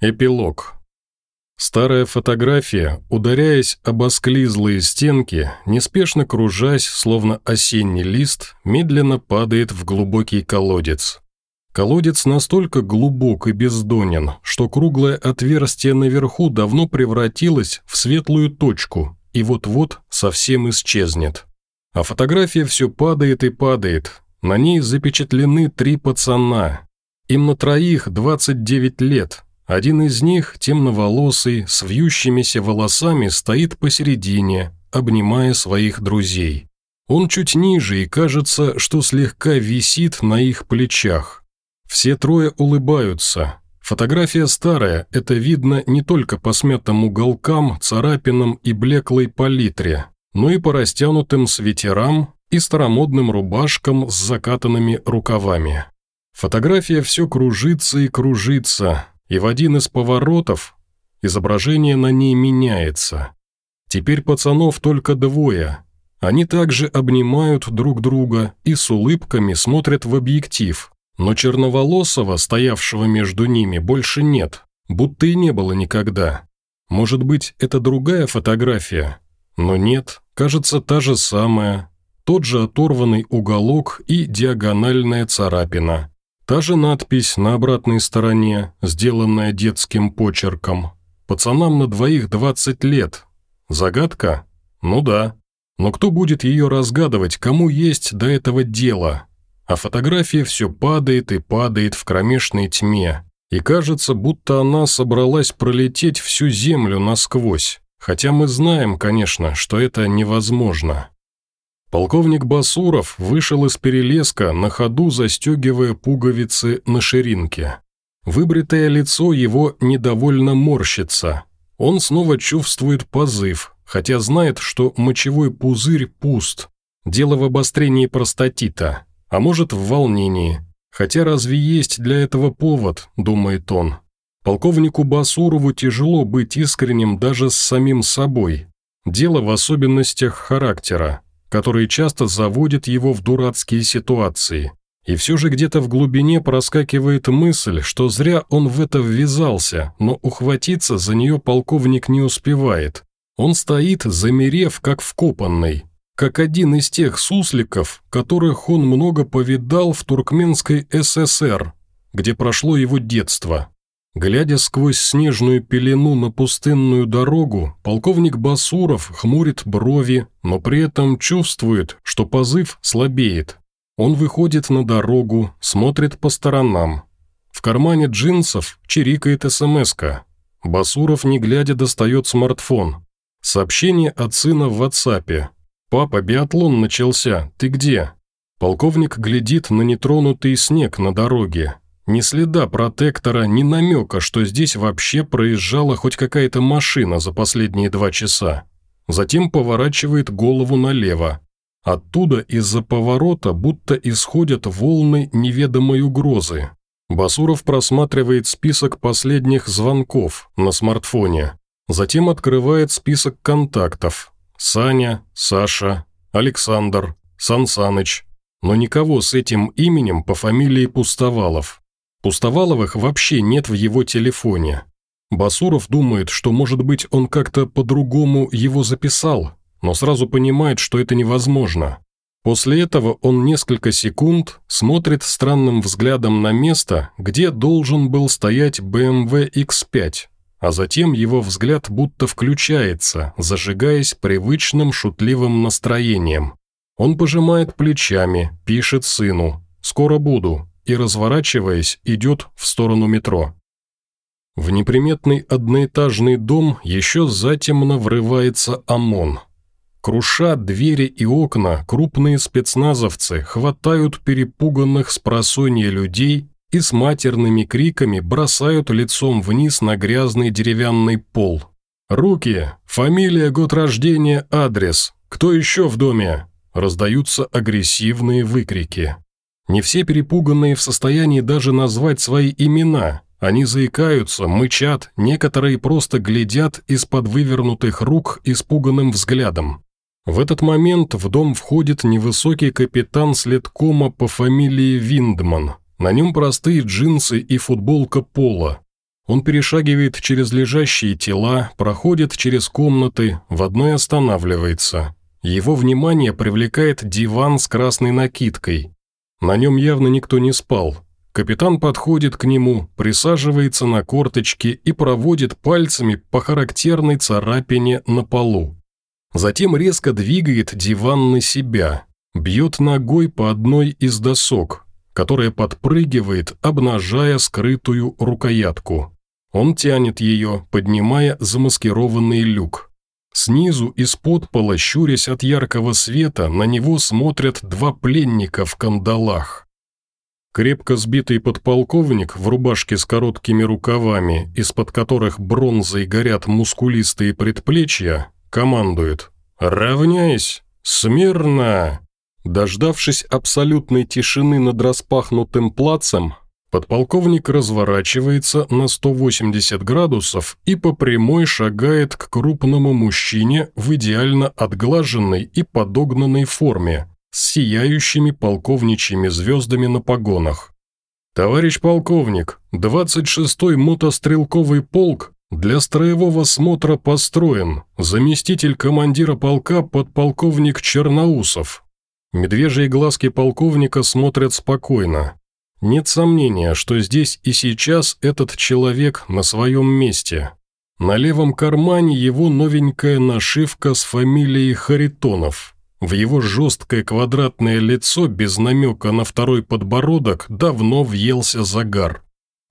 Эпилог. Старая фотография, ударяясь об осклизлые стенки, неспешно кружась, словно осенний лист, медленно падает в глубокий колодец. Колодец настолько глубок и бездонен, что круглое отверстие наверху давно превратилось в светлую точку и вот-вот совсем исчезнет. А фотография все падает и падает. На ней запечатлены три пацана. Им на троих 29 лет – один из них, темноволосый, с вьющимися волосами, стоит посередине, обнимая своих друзей. Он чуть ниже и кажется, что слегка висит на их плечах. Все трое улыбаются. Фотография старая, это видно не только по смятым уголкам, царапинам и блеклой палитре, но и по растянутым свитерам и старомодным рубашкам с закатанными рукавами. Фотография все кружится и кружится, и в один из поворотов изображение на ней меняется. Теперь пацанов только двое. Они также обнимают друг друга и с улыбками смотрят в объектив, но черноволосого, стоявшего между ними, больше нет, будто и не было никогда. Может быть, это другая фотография? Но нет, кажется, та же самая. Тот же оторванный уголок и диагональная царапина. Та же надпись на обратной стороне, сделанная детским почерком. Пацанам на двоих 20 лет. Загадка? Ну да. Но кто будет ее разгадывать, кому есть до этого дело? А фотография все падает и падает в кромешной тьме. И кажется, будто она собралась пролететь всю землю насквозь. Хотя мы знаем, конечно, что это невозможно. Полковник Басуров вышел из перелеска, на ходу застегивая пуговицы на ширинке. Выбритое лицо его недовольно морщится. Он снова чувствует позыв, хотя знает, что мочевой пузырь пуст. Дело в обострении простатита, а может в волнении. Хотя разве есть для этого повод, думает он. Полковнику Басурову тяжело быть искренним даже с самим собой. Дело в особенностях характера которые часто заводят его в дурацкие ситуации. И все же где-то в глубине проскакивает мысль, что зря он в это ввязался, но ухватиться за нее полковник не успевает. Он стоит, замерев, как вкопанный, как один из тех сусликов, которых он много повидал в Туркменской ССР, где прошло его детство. Глядя сквозь снежную пелену на пустынную дорогу, полковник Басуров хмурит брови, но при этом чувствует, что позыв слабеет. Он выходит на дорогу, смотрит по сторонам. В кармане джинсов чирикает СМС-ка. Басуров, не глядя, достает смартфон. Сообщение от сына в WhatsApp. «Папа, биатлон начался, ты где?» Полковник глядит на нетронутый снег на дороге, ни следа протектора, ни намека, что здесь вообще проезжала хоть какая-то машина за последние два часа. Затем поворачивает голову налево. Оттуда из-за поворота будто исходят волны неведомой угрозы. Басуров просматривает список последних звонков на смартфоне. Затем открывает список контактов. Саня, Саша, Александр, Сансаныч. Но никого с этим именем по фамилии Пустовалов. Пустоваловых вообще нет в его телефоне. Басуров думает, что, может быть, он как-то по-другому его записал, но сразу понимает, что это невозможно. После этого он несколько секунд смотрит странным взглядом на место, где должен был стоять BMW X5, а затем его взгляд будто включается, зажигаясь привычным шутливым настроением. Он пожимает плечами, пишет сыну «Скоро буду», и, разворачиваясь, идет в сторону метро. В неприметный одноэтажный дом еще затемно врывается ОМОН. Круша двери и окна, крупные спецназовцы хватают перепуганных с просонья людей и с матерными криками бросают лицом вниз на грязный деревянный пол. «Руки! Фамилия, год рождения, адрес! Кто еще в доме?» Раздаются агрессивные выкрики. Не все перепуганные в состоянии даже назвать свои имена. Они заикаются, мычат, некоторые просто глядят из-под вывернутых рук испуганным взглядом. В этот момент в дом входит невысокий капитан следкома по фамилии Виндман. На нем простые джинсы и футболка пола. Он перешагивает через лежащие тела, проходит через комнаты, в одной останавливается. Его внимание привлекает диван с красной накидкой. На нем явно никто не спал. Капитан подходит к нему, присаживается на корточки и проводит пальцами по характерной царапине на полу. Затем резко двигает диван на себя, бьет ногой по одной из досок, которая подпрыгивает, обнажая скрытую рукоятку. Он тянет ее, поднимая замаскированный люк. Снизу из-под пола, щурясь от яркого света, на него смотрят два пленника в кандалах. Крепко сбитый подполковник в рубашке с короткими рукавами, из-под которых бронзой горят мускулистые предплечья, командует «Равняйсь! Смирно!» Дождавшись абсолютной тишины над распахнутым плацем, подполковник разворачивается на 180 градусов и по прямой шагает к крупному мужчине в идеально отглаженной и подогнанной форме, с сияющими полковничьими звездами на погонах. «Товарищ полковник, 26-й мотострелковый полк для строевого смотра построен, заместитель командира полка подполковник Черноусов». Медвежьи глазки полковника смотрят спокойно. Нет сомнения, что здесь и сейчас этот человек на своем месте. На левом кармане его новенькая нашивка с фамилией Харитонов – в его жесткое квадратное лицо без намека на второй подбородок давно въелся загар.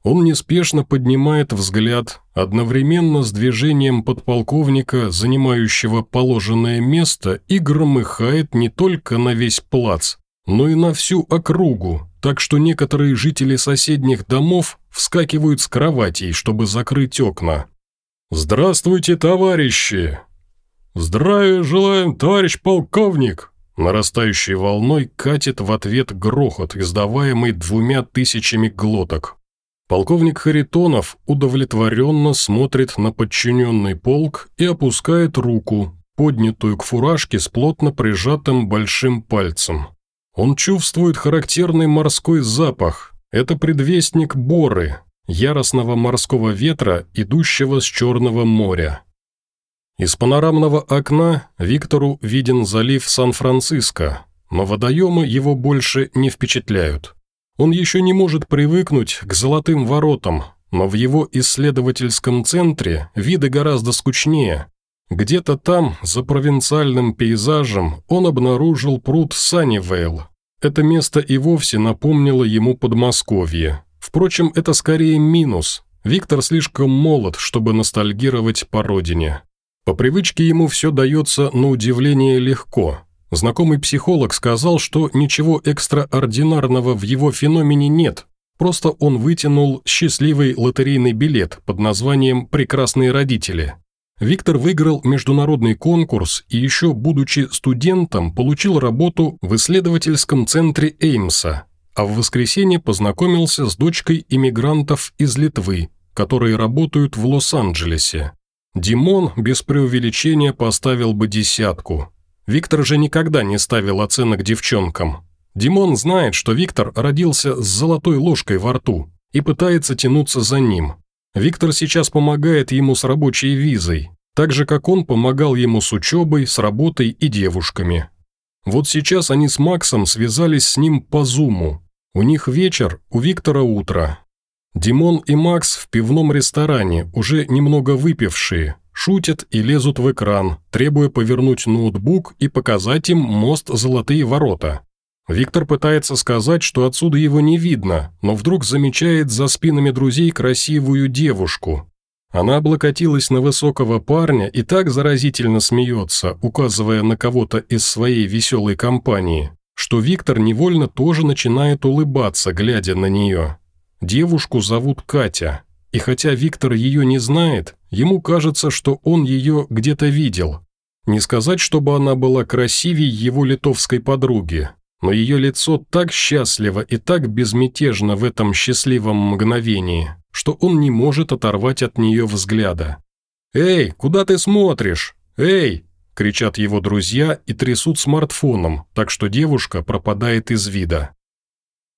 Он неспешно поднимает взгляд, одновременно с движением подполковника, занимающего положенное место, и громыхает не только на весь плац, но и на всю округу, так что некоторые жители соседних домов вскакивают с кроватей, чтобы закрыть окна. «Здравствуйте, товарищи!» «Здравия желаем, товарищ полковник!» Нарастающей волной катит в ответ грохот, издаваемый двумя тысячами глоток. Полковник Харитонов удовлетворенно смотрит на подчиненный полк и опускает руку, поднятую к фуражке с плотно прижатым большим пальцем. Он чувствует характерный морской запах. Это предвестник боры, яростного морского ветра, идущего с Черного моря. Из панорамного окна Виктору виден залив Сан-Франциско, но водоемы его больше не впечатляют. Он еще не может привыкнуть к золотым воротам, но в его исследовательском центре виды гораздо скучнее. Где-то там, за провинциальным пейзажем, он обнаружил пруд Саннивейл. Это место и вовсе напомнило ему Подмосковье. Впрочем, это скорее минус. Виктор слишком молод, чтобы ностальгировать по родине. По привычке ему все дается на удивление легко. Знакомый психолог сказал, что ничего экстраординарного в его феномене нет, просто он вытянул счастливый лотерейный билет под названием «Прекрасные родители». Виктор выиграл международный конкурс и еще, будучи студентом, получил работу в исследовательском центре Эймса, а в воскресенье познакомился с дочкой иммигрантов из Литвы, которые работают в Лос-Анджелесе. Димон без преувеличения поставил бы десятку. Виктор же никогда не ставил оценок девчонкам. Димон знает, что Виктор родился с золотой ложкой во рту и пытается тянуться за ним. Виктор сейчас помогает ему с рабочей визой, так же, как он помогал ему с учебой, с работой и девушками. Вот сейчас они с Максом связались с ним по зуму. У них вечер, у Виктора утро. Димон и Макс в пивном ресторане, уже немного выпившие, шутят и лезут в экран, требуя повернуть ноутбук и показать им мост «Золотые ворота». Виктор пытается сказать, что отсюда его не видно, но вдруг замечает за спинами друзей красивую девушку. Она облокотилась на высокого парня и так заразительно смеется, указывая на кого-то из своей веселой компании, что Виктор невольно тоже начинает улыбаться, глядя на нее. Девушку зовут Катя, и хотя Виктор ее не знает, ему кажется, что он ее где-то видел. Не сказать, чтобы она была красивее его литовской подруги, но ее лицо так счастливо и так безмятежно в этом счастливом мгновении, что он не может оторвать от нее взгляда. «Эй, куда ты смотришь? Эй!» – кричат его друзья и трясут смартфоном, так что девушка пропадает из вида.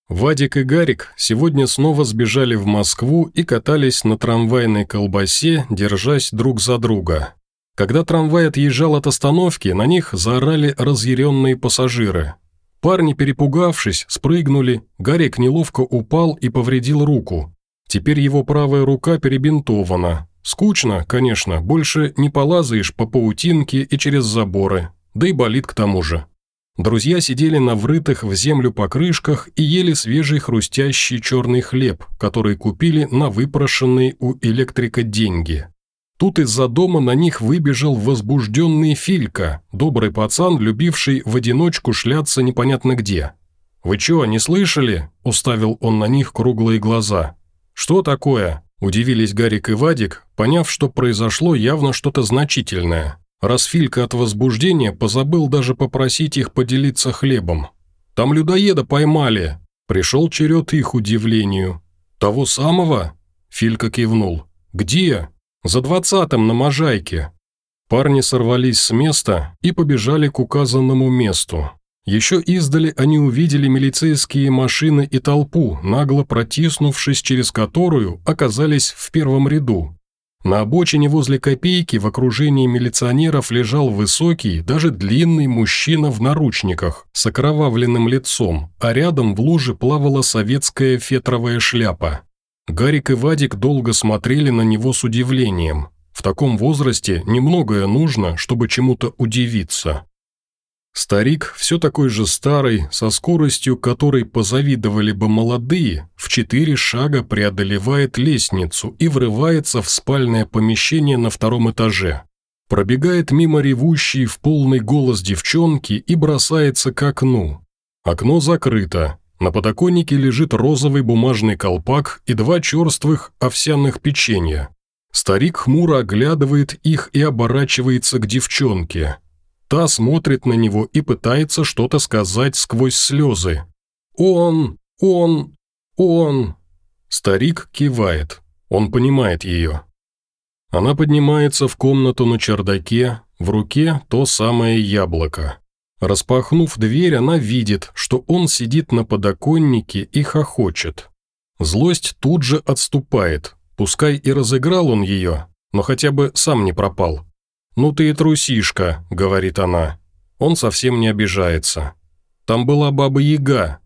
Вадик и Гарик сегодня снова сбежали в Москву и катались на трамвайной колбасе, держась друг за друга. Когда трамвай отъезжал от остановки, на них заорали разъяренные пассажиры. Парни, перепугавшись, спрыгнули, Гарик неловко упал и повредил руку. Теперь его правая рука перебинтована. Скучно, конечно, больше не полазаешь по паутинке и через заборы, да и болит к тому же. Друзья сидели на врытых в землю покрышках и ели свежий хрустящий черный хлеб, который купили на выпрошенные у электрика деньги. Тут из-за дома на них выбежал возбужденный Филька, добрый пацан, любивший в одиночку шляться непонятно где. «Вы чё, не слышали?» – уставил он на них круглые глаза. «Что такое?» – удивились Гарик и Вадик, поняв, что произошло явно что-то значительное. Раз Филька от возбуждения позабыл даже попросить их поделиться хлебом. «Там людоеда поймали!» Пришел черед их удивлению. «Того самого?» Филька кивнул. «Где?» «За двадцатым на Можайке». Парни сорвались с места и побежали к указанному месту. Еще издали они увидели милицейские машины и толпу, нагло протиснувшись через которую оказались в первом ряду. На обочине возле копейки в окружении милиционеров лежал высокий, даже длинный мужчина в наручниках с окровавленным лицом, а рядом в луже плавала советская фетровая шляпа. Гарик и Вадик долго смотрели на него с удивлением. В таком возрасте немногое нужно, чтобы чему-то удивиться. Старик, все такой же старый, со скоростью которой позавидовали бы молодые, в четыре шага преодолевает лестницу и врывается в спальное помещение на втором этаже. Пробегает мимо ревущей в полный голос девчонки и бросается к окну. Окно закрыто. На подоконнике лежит розовый бумажный колпак и два черствых овсяных печенья. Старик хмуро оглядывает их и оборачивается к девчонке. Та смотрит на него и пытается что-то сказать сквозь слезы. «Он! Он! Он!» Старик кивает. Он понимает ее. Она поднимается в комнату на чердаке, в руке то самое яблоко. Распахнув дверь, она видит, что он сидит на подоконнике и хохочет. Злость тут же отступает, пускай и разыграл он ее, но хотя бы сам не пропал. «Ну ты и трусишка», — говорит она. Он совсем не обижается. «Там была баба-яга.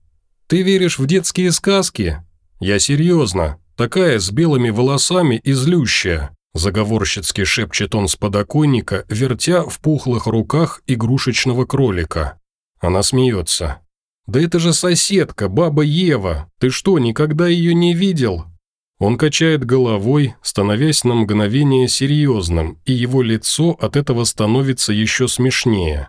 Ты веришь в детские сказки?» «Я серьезно. Такая с белыми волосами и злющая», – заговорщицки шепчет он с подоконника, вертя в пухлых руках игрушечного кролика. Она смеется. «Да это же соседка, баба Ева. Ты что, никогда ее не видел? Он качает головой, становясь на мгновение серьезным, и его лицо от этого становится еще смешнее.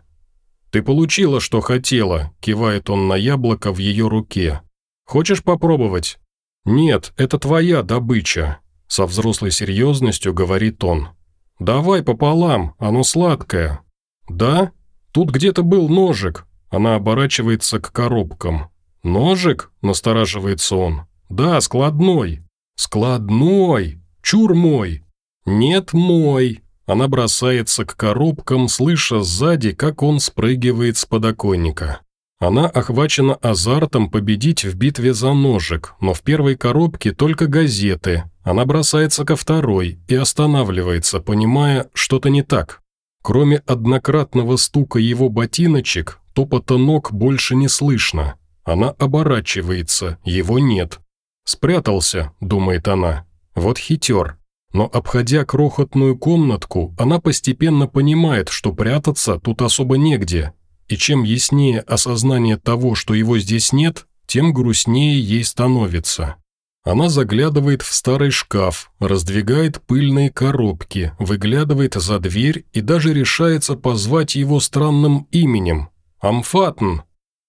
«Ты получила, что хотела», – кивает он на яблоко в ее руке. «Хочешь попробовать?» «Нет, это твоя добыча», – со взрослой серьезностью говорит он. «Давай пополам, оно сладкое». «Да? Тут где-то был ножик». Она оборачивается к коробкам. «Ножик?» – настораживается он. «Да, складной». «Складной! Чур мой!» «Нет мой!» Она бросается к коробкам, слыша сзади, как он спрыгивает с подоконника. Она охвачена азартом победить в битве за ножик, но в первой коробке только газеты. Она бросается ко второй и останавливается, понимая, что-то не так. Кроме однократного стука его ботиночек, топота ног больше не слышно. Она оборачивается, его нет. «Спрятался», – думает она. «Вот хитер». Но, обходя крохотную комнатку, она постепенно понимает, что прятаться тут особо негде. И чем яснее осознание того, что его здесь нет, тем грустнее ей становится. Она заглядывает в старый шкаф, раздвигает пыльные коробки, выглядывает за дверь и даже решается позвать его странным именем – Амфатн.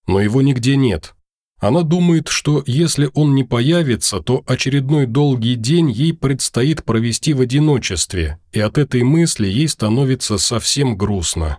Но его нигде нет. Она думает, что если он не появится, то очередной долгий день ей предстоит провести в одиночестве, и от этой мысли ей становится совсем грустно.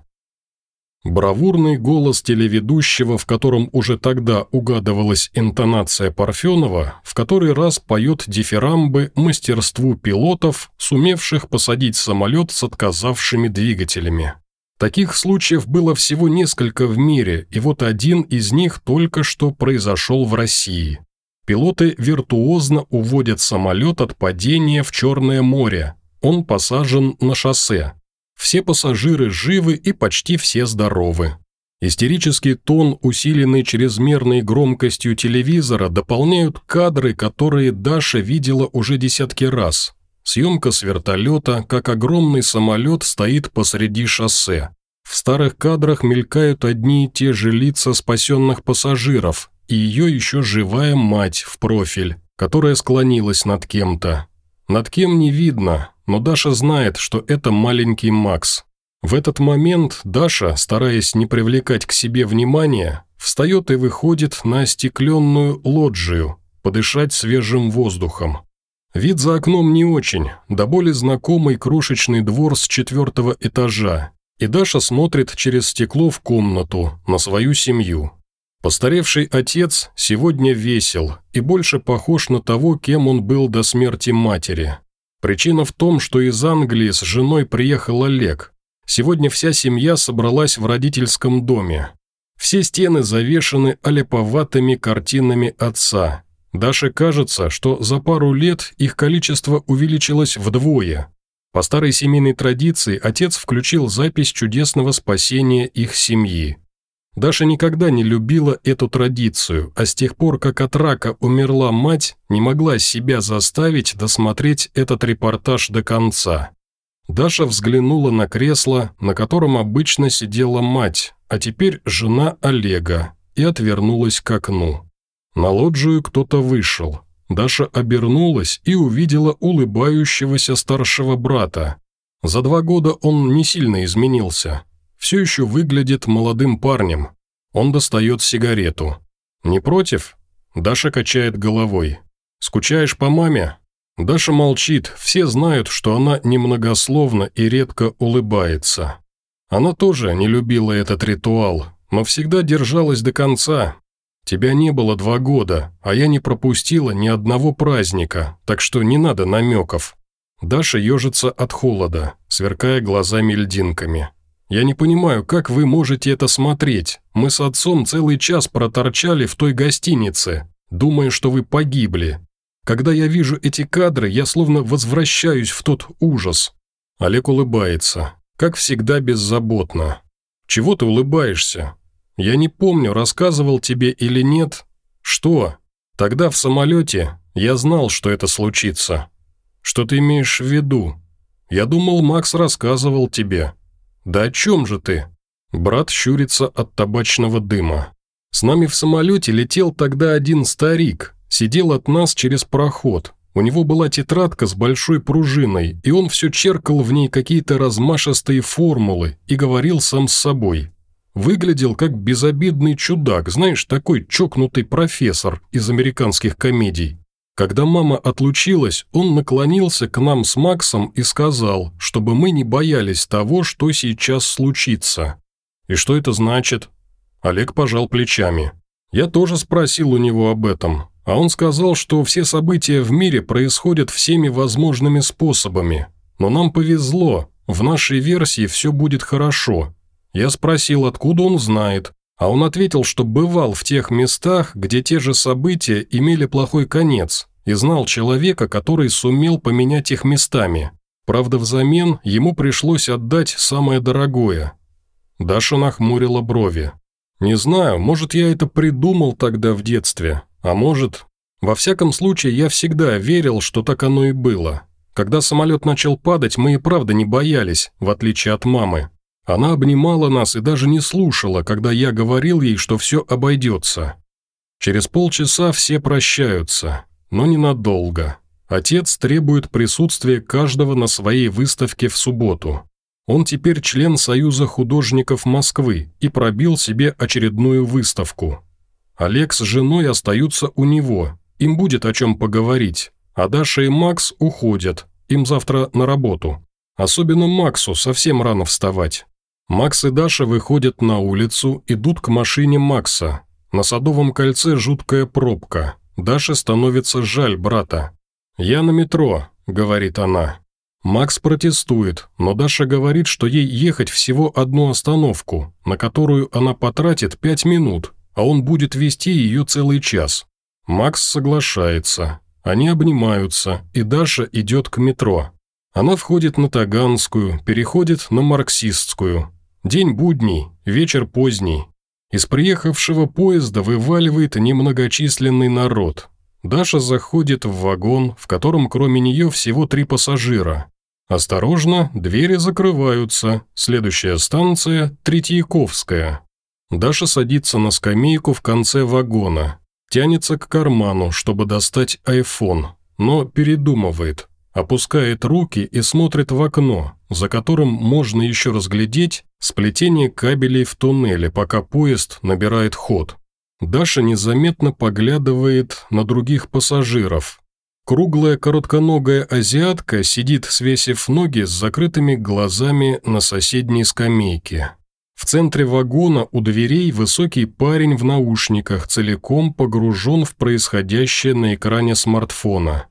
Бравурный голос телеведущего, в котором уже тогда угадывалась интонация Парфенова, в который раз поет дифирамбы мастерству пилотов, сумевших посадить самолет с отказавшими двигателями. Таких случаев было всего несколько в мире, и вот один из них только что произошел в России. Пилоты виртуозно уводят самолет от падения в Черное море. Он посажен на шоссе. Все пассажиры живы и почти все здоровы. Истерический тон, усиленный чрезмерной громкостью телевизора, дополняют кадры, которые Даша видела уже десятки раз. Съемка с вертолета, как огромный самолет стоит посреди шоссе. В старых кадрах мелькают одни и те же лица спасенных пассажиров и ее еще живая мать в профиль, которая склонилась над кем-то. Над кем не видно, но Даша знает, что это маленький Макс. В этот момент Даша, стараясь не привлекать к себе внимания, встает и выходит на остекленную лоджию, подышать свежим воздухом. Вид за окном не очень, до боли знакомый крошечный двор с четвертого этажа, и Даша смотрит через стекло в комнату на свою семью. Постаревший отец сегодня весел и больше похож на того, кем он был до смерти матери. Причина в том, что из Англии с женой приехал Олег. Сегодня вся семья собралась в родительском доме. Все стены завешаны олеповатыми картинами отца, Даше кажется, что за пару лет их количество увеличилось вдвое. По старой семейной традиции отец включил запись чудесного спасения их семьи. Даша никогда не любила эту традицию, а с тех пор, как от рака умерла мать, не могла себя заставить досмотреть этот репортаж до конца. Даша взглянула на кресло, на котором обычно сидела мать, а теперь жена Олега, и отвернулась к окну. На лоджию кто-то вышел. Даша обернулась и увидела улыбающегося старшего брата. За два года он не сильно изменился. Все еще выглядит молодым парнем. Он достает сигарету. «Не против?» Даша качает головой. «Скучаешь по маме?» Даша молчит, все знают, что она немногословна и редко улыбается. Она тоже не любила этот ритуал, но всегда держалась до конца, Тебя не было два года, а я не пропустила ни одного праздника, так что не надо намеков». Даша ежится от холода, сверкая глазами льдинками. «Я не понимаю, как вы можете это смотреть? Мы с отцом целый час проторчали в той гостинице, думая, что вы погибли. Когда я вижу эти кадры, я словно возвращаюсь в тот ужас». Олег улыбается, как всегда беззаботно. «Чего ты улыбаешься? Я не помню, рассказывал тебе или нет. Что? Тогда в самолете я знал, что это случится. Что ты имеешь в виду? Я думал, Макс рассказывал тебе. Да о чем же ты? Брат щурится от табачного дыма. С нами в самолете летел тогда один старик, сидел от нас через проход. У него была тетрадка с большой пружиной, и он все черкал в ней какие-то размашистые формулы и говорил сам с собой. Выглядел как безобидный чудак, знаешь, такой чокнутый профессор из американских комедий. Когда мама отлучилась, он наклонился к нам с Максом и сказал, чтобы мы не боялись того, что сейчас случится. И что это значит? Олег пожал плечами. Я тоже спросил у него об этом, а он сказал, что все события в мире происходят всеми возможными способами. Но нам повезло, в нашей версии все будет хорошо, я спросил, откуда он знает, а он ответил, что бывал в тех местах, где те же события имели плохой конец, и знал человека, который сумел поменять их местами. Правда, взамен ему пришлось отдать самое дорогое. Даша нахмурила брови. «Не знаю, может, я это придумал тогда в детстве, а может...» Во всяком случае, я всегда верил, что так оно и было. Когда самолет начал падать, мы и правда не боялись, в отличие от мамы. Она обнимала нас и даже не слушала, когда я говорил ей, что все обойдется. Через полчаса все прощаются, но ненадолго. Отец требует присутствия каждого на своей выставке в субботу. Он теперь член Союза художников Москвы и пробил себе очередную выставку. Олег с женой остаются у него, им будет о чем поговорить, а Даша и Макс уходят, им завтра на работу. Особенно Максу совсем рано вставать. Макс и Даша выходят на улицу, идут к машине Макса. На Садовом кольце жуткая пробка. Даше становится жаль брата. «Я на метро», — говорит она. Макс протестует, но Даша говорит, что ей ехать всего одну остановку, на которую она потратит пять минут, а он будет вести ее целый час. Макс соглашается. Они обнимаются, и Даша идет к метро. Она входит на Таганскую, переходит на Марксистскую. День будний, вечер поздний. Из приехавшего поезда вываливает немногочисленный народ. Даша заходит в вагон, в котором кроме нее всего три пассажира. Осторожно, двери закрываются. Следующая станция – Третьяковская. Даша садится на скамейку в конце вагона. Тянется к карману, чтобы достать айфон, но передумывает. Опускает руки и смотрит в окно, за которым можно еще разглядеть сплетение кабелей в туннеле, пока поезд набирает ход. Даша незаметно поглядывает на других пассажиров. Круглая коротконогая азиатка сидит, свесив ноги с закрытыми глазами на соседней скамейке. В центре вагона у дверей высокий парень в наушниках, целиком погружен в происходящее на экране смартфона.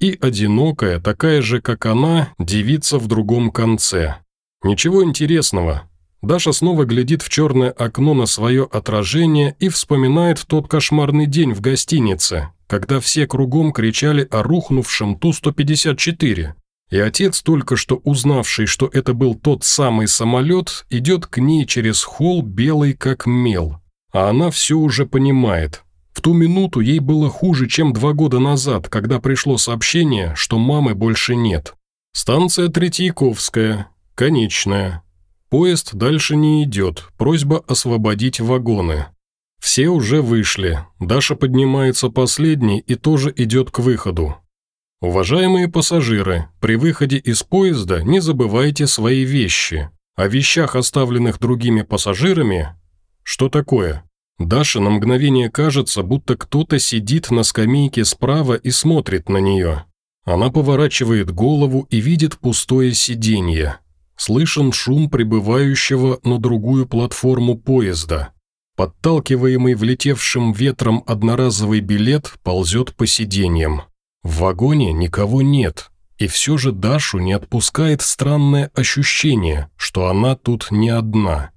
И одинокая, такая же, как она, девица в другом конце. Ничего интересного. Даша снова глядит в черное окно на свое отражение и вспоминает тот кошмарный день в гостинице, когда все кругом кричали о рухнувшем Ту-154. И отец, только что узнавший, что это был тот самый самолет, идет к ней через холл белый как мел. А она все уже понимает. В ту минуту ей было хуже, чем два года назад, когда пришло сообщение, что мамы больше нет. Станция Третьяковская, конечная. Поезд дальше не идет, просьба освободить вагоны. Все уже вышли, Даша поднимается последней и тоже идет к выходу. Уважаемые пассажиры, при выходе из поезда не забывайте свои вещи. О вещах, оставленных другими пассажирами... Что такое? Даша на мгновение кажется, будто кто-то сидит на скамейке справа и смотрит на нее. Она поворачивает голову и видит пустое сиденье. Слышен шум прибывающего на другую платформу поезда. Подталкиваемый влетевшим ветром одноразовый билет ползет по сиденьям. В вагоне никого нет, и все же Дашу не отпускает странное ощущение, что она тут не одна.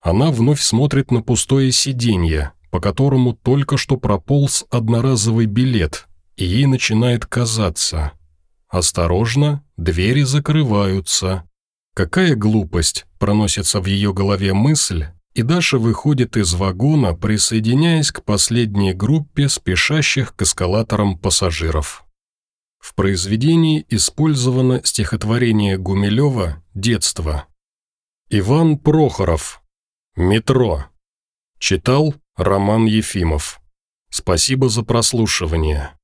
Она вновь смотрит на пустое сиденье, по которому только что прополз одноразовый билет, и ей начинает казаться. Осторожно, двери закрываются. Какая глупость, проносится в ее голове мысль, и Даша выходит из вагона, присоединяясь к последней группе спешащих к эскалаторам пассажиров. В произведении использовано стихотворение Гумилева «Детство». Иван Прохоров. «Метро». Читал Роман Ефимов. Спасибо за прослушивание.